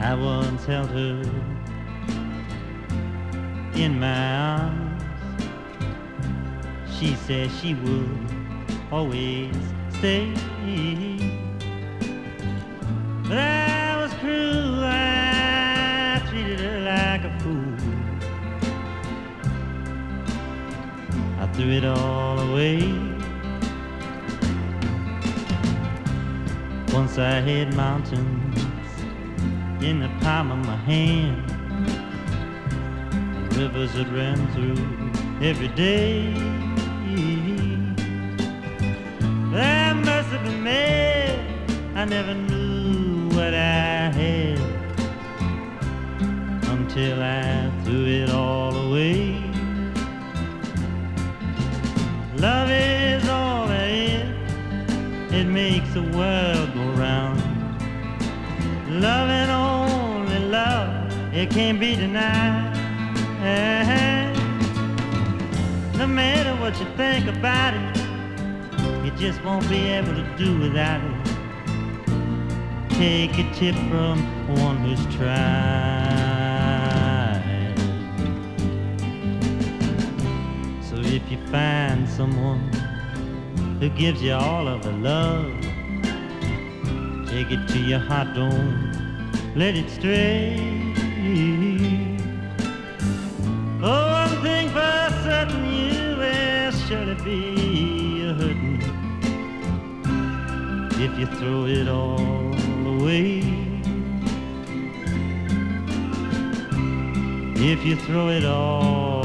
I once held her in my arms. She said she would always stay. But I was cruel, I treated her like a fool. I threw it all away. Once I hit mountains in the palm of my hand, and rivers that ran through every day. I must have been mad, I never knew what I had until I threw it all away. Love is all there is, it makes the world go round. Love, it can't be denied. No matter what you think about it, you just won't be able to do without it. Take a tip from one who's tried. So if you find someone who gives you all of the love, take it to your heart, don't let it stray. Oh, if you throw it all away. If you throw it all